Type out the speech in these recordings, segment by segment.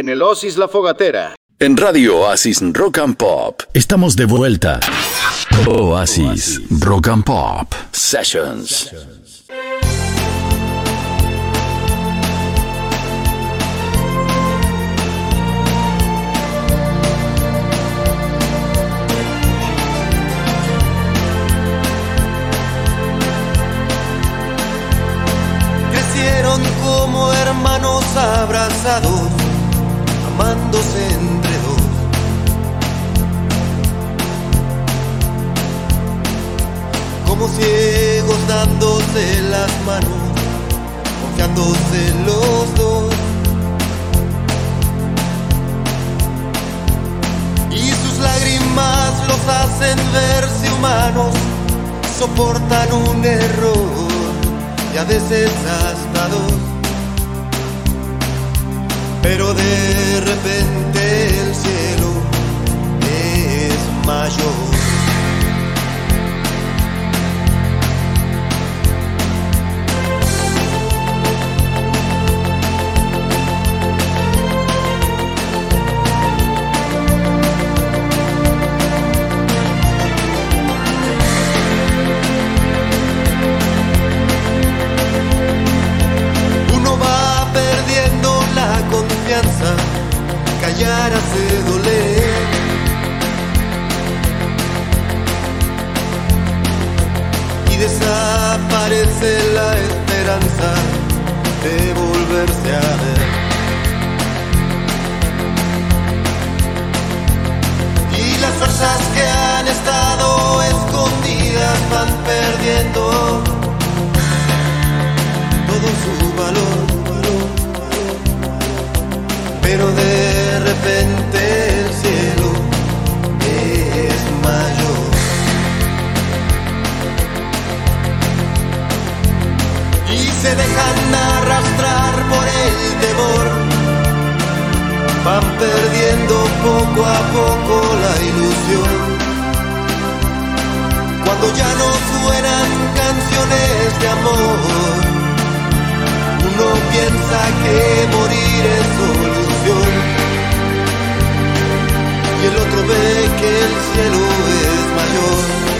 En el Osis La Fogatera. En Radio Oasis Rock and Pop estamos de vuelta. Oasis Rock and Pop Sessions. Crecieron como hermanos abrazados, entre dos. Como ciegos dándose las manos, confiándose los dos. Y sus lágrimas los hacen verse humanos, soportan un error y a veces hasta dos. Pero de repente el cielo es mayor. Perdiendo poco a poco la ilusión. Cuando ya no suenan canciones de amor uno piensa que morir es solución y el otro ve que el cielo es mayor.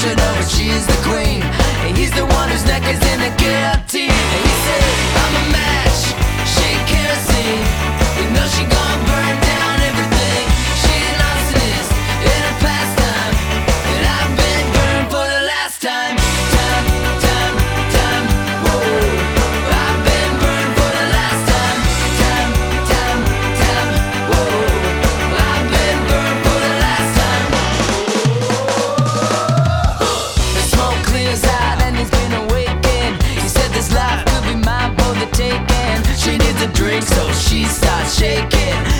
should but she is the queen. And he's the one whose neck is in the guillotine. she starts shaking.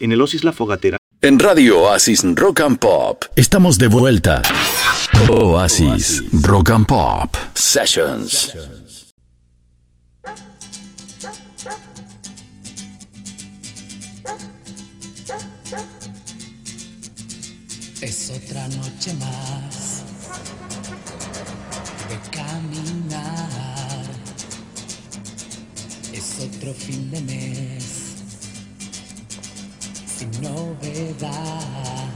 en el Oasis La Fogatera. En Radio Oasis Rock and Pop. Estamos de vuelta. Oasis, Oasis. Rock and Pop Sessions. Es otra noche más de caminar. Es otro fin de mes sin novedad.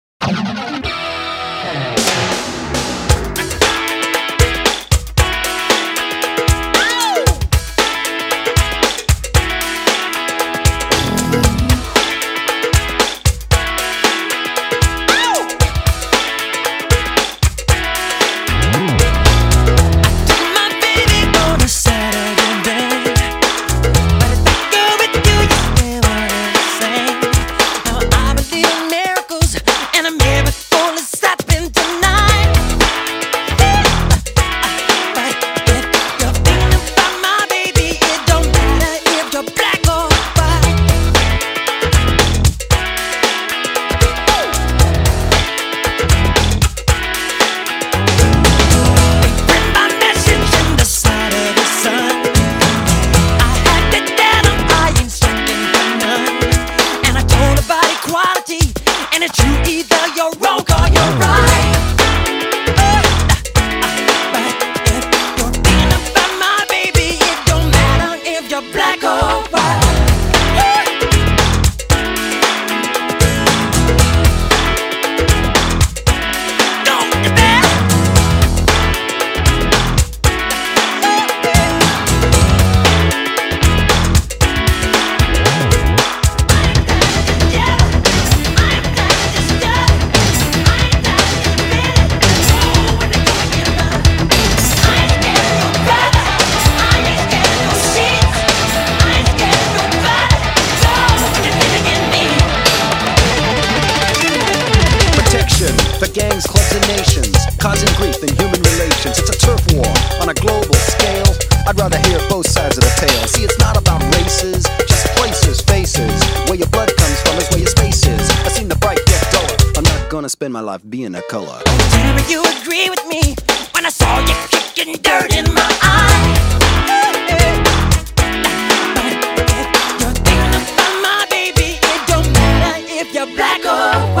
echo.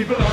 people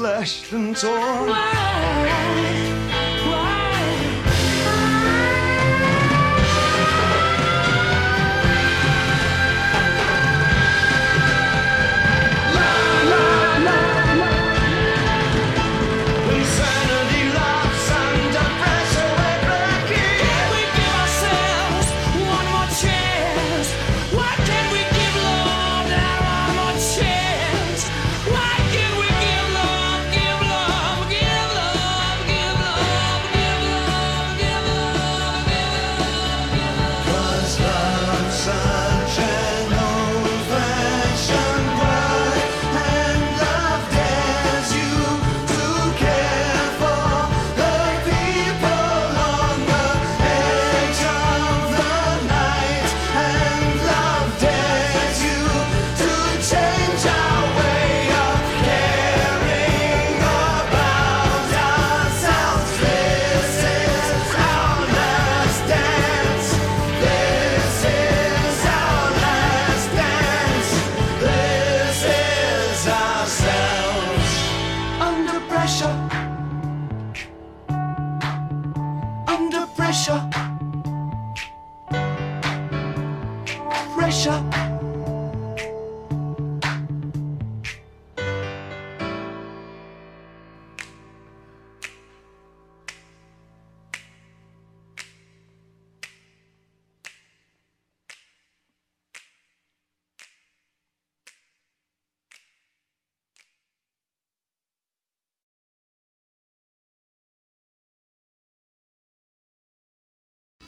slashed and torn.